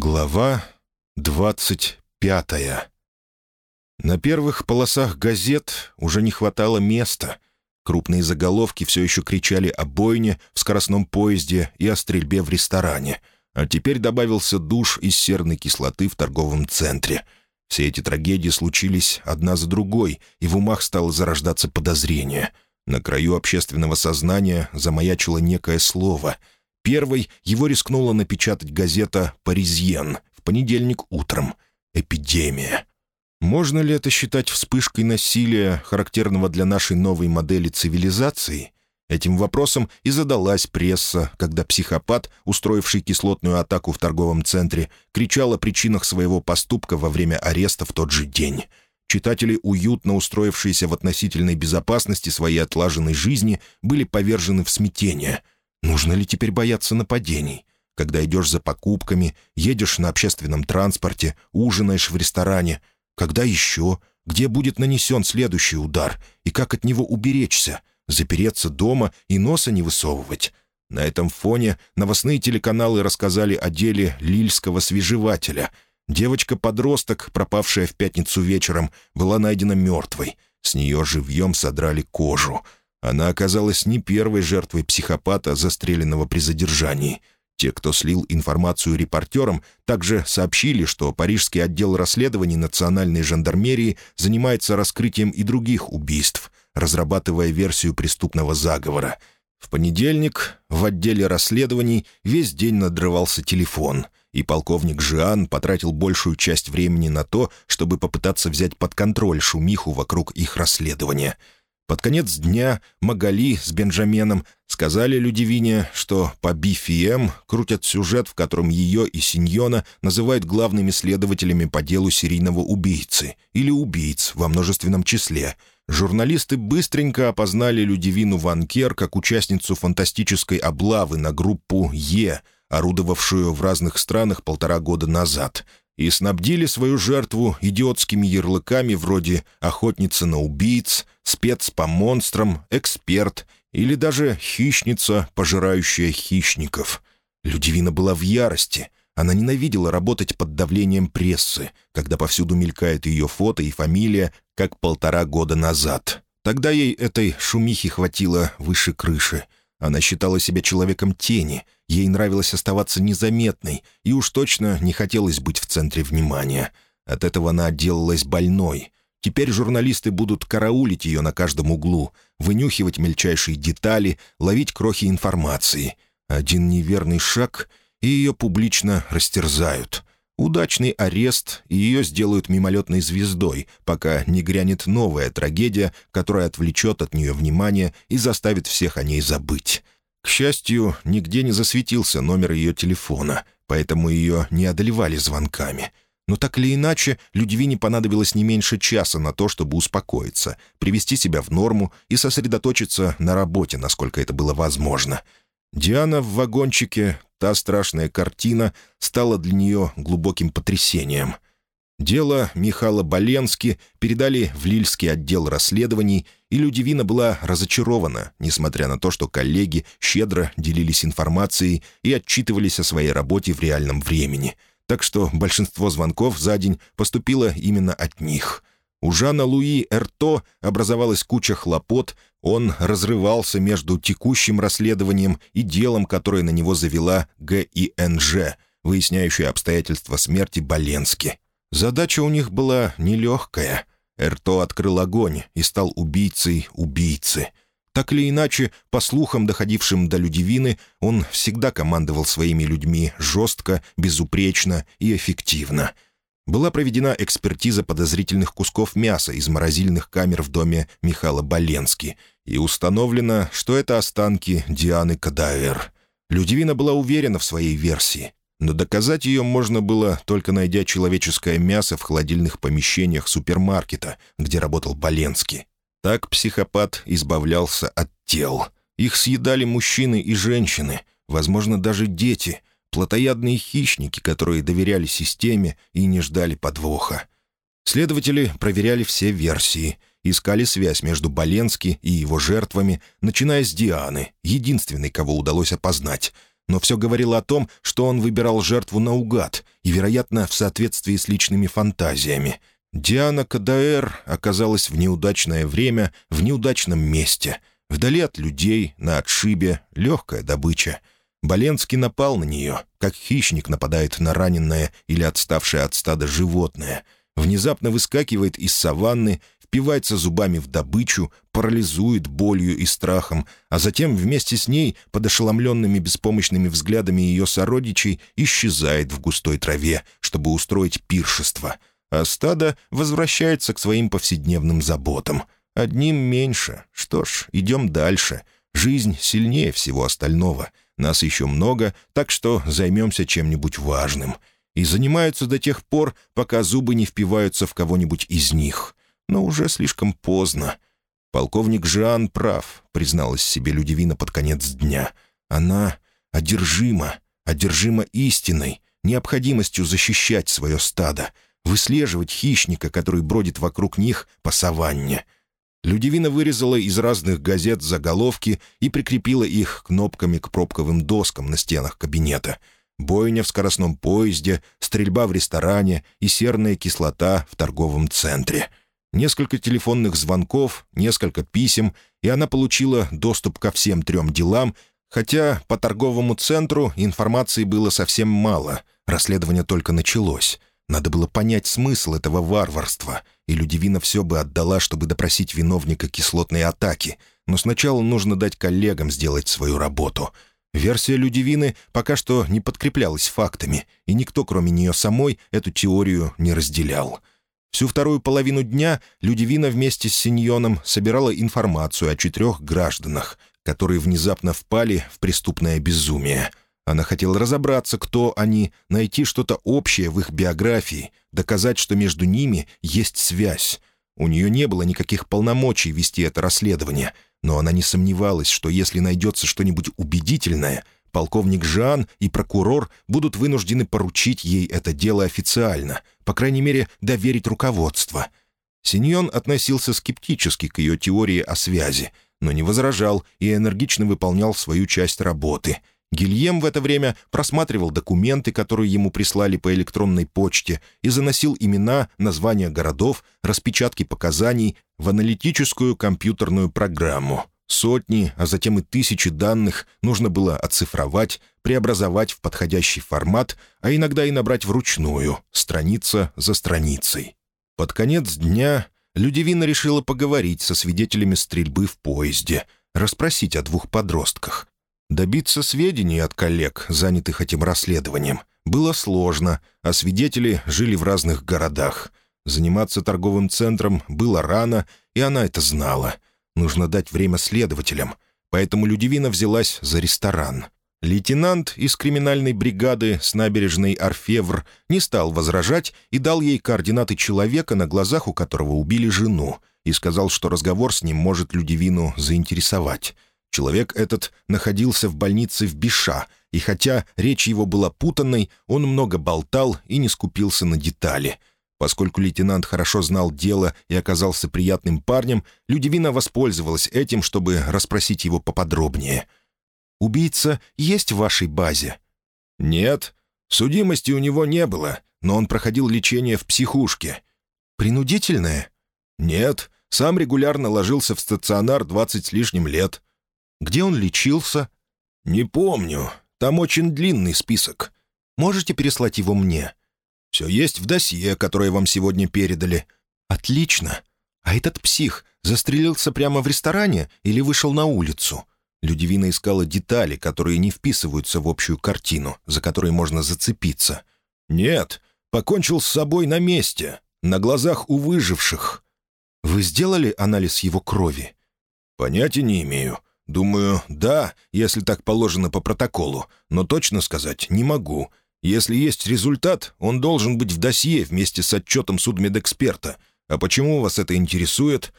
Глава двадцать пятая. На первых полосах газет уже не хватало места. Крупные заголовки все еще кричали о бойне в скоростном поезде и о стрельбе в ресторане. А теперь добавился душ из серной кислоты в торговом центре. Все эти трагедии случились одна за другой, и в умах стало зарождаться подозрение. На краю общественного сознания замаячило некое слово — Первой его рискнула напечатать газета «Паризьен» в понедельник утром. «Эпидемия». Можно ли это считать вспышкой насилия, характерного для нашей новой модели цивилизации? Этим вопросом и задалась пресса, когда психопат, устроивший кислотную атаку в торговом центре, кричал о причинах своего поступка во время ареста в тот же день. Читатели, уютно устроившиеся в относительной безопасности своей отлаженной жизни, были повержены в смятение — Нужно ли теперь бояться нападений? Когда идешь за покупками, едешь на общественном транспорте, ужинаешь в ресторане. Когда еще? Где будет нанесен следующий удар? И как от него уберечься? Запереться дома и носа не высовывать? На этом фоне новостные телеканалы рассказали о деле лильского свежевателя. Девочка-подросток, пропавшая в пятницу вечером, была найдена мертвой. С нее живьем содрали кожу — она оказалась не первой жертвой психопата, застреленного при задержании. Те, кто слил информацию репортерам, также сообщили, что Парижский отдел расследований национальной жандармерии занимается раскрытием и других убийств, разрабатывая версию преступного заговора. В понедельник в отделе расследований весь день надрывался телефон, и полковник Жиан потратил большую часть времени на то, чтобы попытаться взять под контроль шумиху вокруг их расследования — под конец дня Магали с Бенджаменом сказали Людивине, что по BFM крутят сюжет, в котором ее и Синьона называют главными следователями по делу серийного убийцы или убийц во множественном числе. Журналисты быстренько опознали Людивину Ванкер как участницу фантастической облавы на группу «Е», орудовавшую в разных странах полтора года назад — и снабдили свою жертву идиотскими ярлыками вроде «охотница на убийц», «спец по монстрам», «эксперт» или даже «хищница, пожирающая хищников». Людивина была в ярости. Она ненавидела работать под давлением прессы, когда повсюду мелькает ее фото и фамилия, как полтора года назад. Тогда ей этой шумихи хватило выше крыши — она считала себя человеком тени, ей нравилось оставаться незаметной, и уж точно не хотелось быть в центре внимания. От этого она отделалась больной. Теперь журналисты будут караулить ее на каждом углу, вынюхивать мельчайшие детали, ловить крохи информации. Один неверный шаг — и ее публично растерзают. Удачный арест, и ее сделают мимолетной звездой, пока не грянет новая трагедия, которая отвлечет от нее внимание и заставит всех о ней забыть. К счастью, нигде не засветился номер ее телефона, поэтому ее не одолевали звонками. Но так или иначе, Людвине понадобилось не меньше часа на то, чтобы успокоиться, привести себя в норму и сосредоточиться на работе, насколько это было возможно — Диана в вагончике, та страшная картина, стала для нее глубоким потрясением. Дело Михала Боленски передали в Лильский отдел расследований, и Людивина была разочарована, несмотря на то, что коллеги щедро делились информацией и отчитывались о своей работе в реальном времени. Так что большинство звонков за день поступило именно от них. У Жана Луи Эрто образовалась куча хлопот, он разрывался между текущим расследованием и делом, которое на него завела ГИНЖ, выясняющее обстоятельства смерти Боленски. Задача у них была нелегкая. Эрто открыл огонь и стал убийцей убийцы. Так или иначе, по слухам, доходившим до Людивины, он всегда командовал своими людьми жестко, безупречно и эффективно — была проведена экспертиза подозрительных кусков мяса из морозильных камер в доме Михала Боленски, и установлено, что это останки Дианы Кадаэр. Людивина была уверена в своей версии, но доказать ее можно было, только найдя человеческое мясо в холодильных помещениях супермаркета, где работал Боленский. Так психопат избавлялся от тел. Их съедали мужчины и женщины, возможно, даже дети, плотоядные хищники, которые доверяли системе и не ждали подвоха. Следователи проверяли все версии, искали связь между Боленски и его жертвами, начиная с Дианы, единственной, кого удалось опознать. но все говорило о том, что он выбирал жертву наугад и, вероятно, в соответствии с личными фантазиями. Диана Кадаэр оказалась в неудачное время в неудачном месте. Вдали от людей, на отшибе, легкая добыча. Боленский напал на нее, как хищник нападает на раненое или отставшее от стада животное. Внезапно выскакивает из саванны, впивается зубами в добычу, парализует болью и страхом, а затем вместе с ней, под ошеломленными беспомощными взглядами ее сородичей, исчезает в густой траве, чтобы устроить пиршество. А стадо возвращается к своим повседневным заботам. Одним меньше. Что ж, идем дальше. Жизнь сильнее всего остального. Нас еще много, так что займемся чем-нибудь важным. И занимаются до тех пор, пока зубы не впиваются в кого-нибудь из них но уже слишком поздно. Полковник Жан прав, призналась себе Людивина под конец дня. Она одержима, одержима истиной, необходимостью защищать свое стадо, выслеживать хищника, который бродит вокруг них по саванне. Людивина вырезала из разных газет заголовки и прикрепила их кнопками к пробковым доскам на стенах кабинета. Бойня в скоростном поезде, стрельба в ресторане и серная кислота в торговом центре — Несколько телефонных звонков, несколько писем, и она получила доступ ко всем трем делам, хотя по торговому центру информации было совсем мало, расследование только началось. Надо было понять смысл этого варварства, и Людивина все бы отдала, чтобы допросить виновника кислотной атаки, но сначала нужно дать коллегам сделать свою работу. Версия Людивины пока что не подкреплялась фактами, и никто, кроме нее самой, эту теорию не разделял. Всю вторую половину дня Людивина вместе с Синьоном собирала информацию о четырех гражданах, которые внезапно впали в преступное безумие. Она хотела разобраться, кто они, найти что-то общее в их биографии, доказать, что между ними есть связь. У нее не было никаких полномочий вести это расследование, но она не сомневалась, что если найдется что-нибудь убедительное — полковник Жан и прокурор будут вынуждены поручить ей это дело официально, по крайней мере, доверить руководство. Синьон относился скептически к ее теории о связи, но не возражал и энергично выполнял свою часть работы. Гильем в это время просматривал документы, которые ему прислали по электронной почте, и заносил имена, названия городов, распечатки показаний в аналитическую компьютерную программу — Сотни, а затем и тысячи данных нужно было оцифровать, преобразовать в подходящий формат, а иногда и набрать вручную, страница за страницей. Под конец дня Людивина решила поговорить со свидетелями стрельбы в поезде, расспросить о двух подростках. Добиться сведений от коллег, занятых этим расследованием, было сложно, а свидетели жили в разных городах. Заниматься торговым центром было рано, и она это знала — Нужно дать время следователям, поэтому Людивина взялась за ресторан. Лейтенант из криминальной бригады с набережной Орфевр не стал возражать и дал ей координаты человека, на глазах у которого убили жену, и сказал, что разговор с ним может Людивину заинтересовать. Человек этот находился в больнице в Биша, и хотя речь его была путанной, он много болтал и не скупился на детали — Поскольку лейтенант хорошо знал дело и оказался приятным парнем, Людивина воспользовалась этим, чтобы расспросить его поподробнее. «Убийца есть в вашей базе?» «Нет. Судимости у него не было, но он проходил лечение в психушке». «Принудительное?» «Нет. Сам регулярно ложился в стационар двадцать с лишним лет». «Где он лечился?» «Не помню. Там очень длинный список. Можете переслать его мне?» Все есть в досье, которое вам сегодня передали». «Отлично. А этот псих застрелился прямо в ресторане или вышел на улицу?» Людивина искала детали, которые не вписываются в общую картину, за которой можно зацепиться. «Нет, покончил с собой на месте, на глазах у выживших». «Вы сделали анализ его крови?» «Понятия не имею. Думаю, да, если так положено по протоколу, но точно сказать не могу. Если есть результат, он должен быть в досье вместе с отчетом судмедэксперта. А почему вас это интересует?»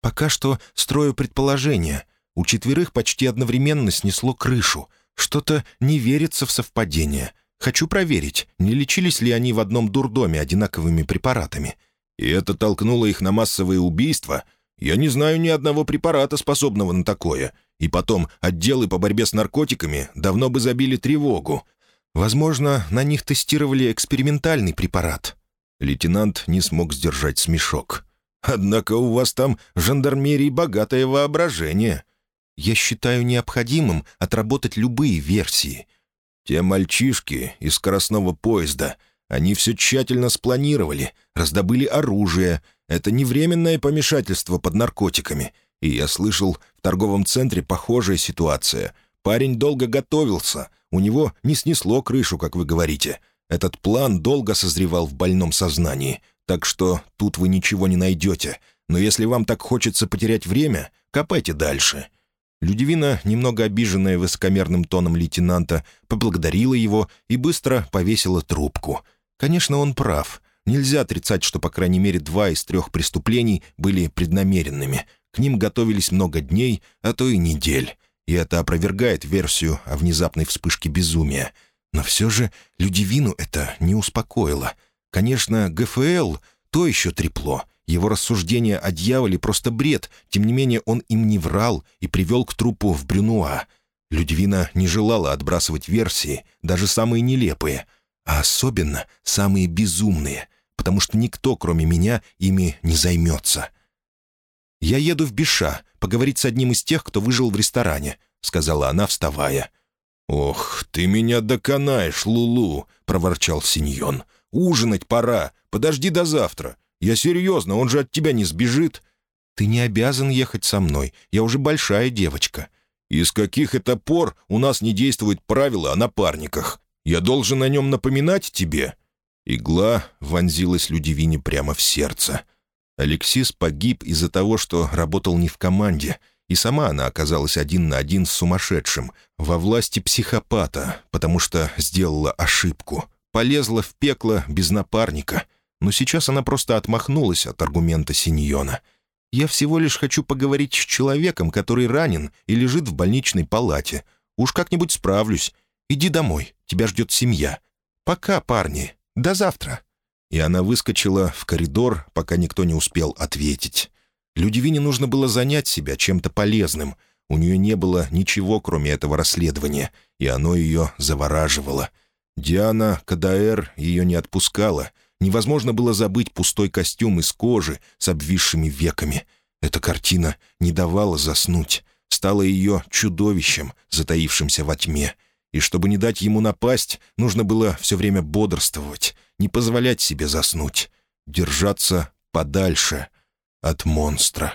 «Пока что строю предположение. У четверых почти одновременно снесло крышу. Что-то не верится в совпадение. Хочу проверить, не лечились ли они в одном дурдоме одинаковыми препаратами. И это толкнуло их на массовые убийства? Я не знаю ни одного препарата, способного на такое. И потом, отделы по борьбе с наркотиками давно бы забили тревогу. Возможно, на них тестировали экспериментальный препарат». Лейтенант не смог сдержать смешок. «Однако у вас там в жандармерии богатое воображение. Я считаю необходимым отработать любые версии. Те мальчишки из скоростного поезда, они все тщательно спланировали, раздобыли оружие. Это не временное помешательство под наркотиками. И я слышал, в торговом центре похожая ситуация. Парень долго готовился, у него не снесло крышу, как вы говорите. Этот план долго созревал в больном сознании, так что тут вы ничего не найдете. Но если вам так хочется потерять время, копайте дальше. Людивина, немного обиженная высокомерным тоном лейтенанта, поблагодарила его и быстро повесила трубку. Конечно, он прав. Нельзя отрицать, что, по крайней мере, два из трех преступлений были преднамеренными. К ним готовились много дней, а то и недель. И это опровергает версию о внезапной вспышке безумия. Но все же Людивину это не успокоило. Конечно, ГФЛ — то еще трепло — его рассуждения о дьяволе просто бред, тем не менее он им не врал и привел к трупу в Брюнуа. Людвина не желала отбрасывать версии, даже самые нелепые, а особенно самые безумные, потому что никто, кроме меня, ими не займется. «Я еду в Биша, поговорить с одним из тех, кто выжил в ресторане», — сказала она, вставая. «Ох, ты меня доконаешь, Лулу!» — проворчал Синьон. «Ужинать пора. Подожди до завтра. Я серьезно, он же от тебя не сбежит». «Ты не обязан ехать со мной. Я уже большая девочка». «Из каких это пор у нас не действует правило о напарниках? Я должен о нем напоминать тебе?» Игла вонзилась Людивине прямо в сердце. Алексис погиб из-за того, что работал не в команде, и сама она оказалась один на один с сумасшедшим, во власти психопата, потому что сделала ошибку, полезла в пекло без напарника — но сейчас она просто отмахнулась от аргумента Синьона. «Я всего лишь хочу поговорить с человеком, который ранен и лежит в больничной палате. Уж как-нибудь справлюсь. Иди домой, тебя ждет семья. Пока, парни, до завтра». И она выскочила в коридор, пока никто не успел ответить. Людивине нужно было занять себя чем-то полезным. У нее не было ничего, кроме этого расследования, и оно ее завораживало. Диана Кадаэр ее не отпускала — Невозможно было забыть пустой костюм из кожи с обвисшими веками. Эта картина не давала заснуть, стала ее чудовищем, затаившимся во тьме. И чтобы не дать ему напасть, нужно было все время бодрствовать, не позволять себе заснуть, держаться подальше от монстра.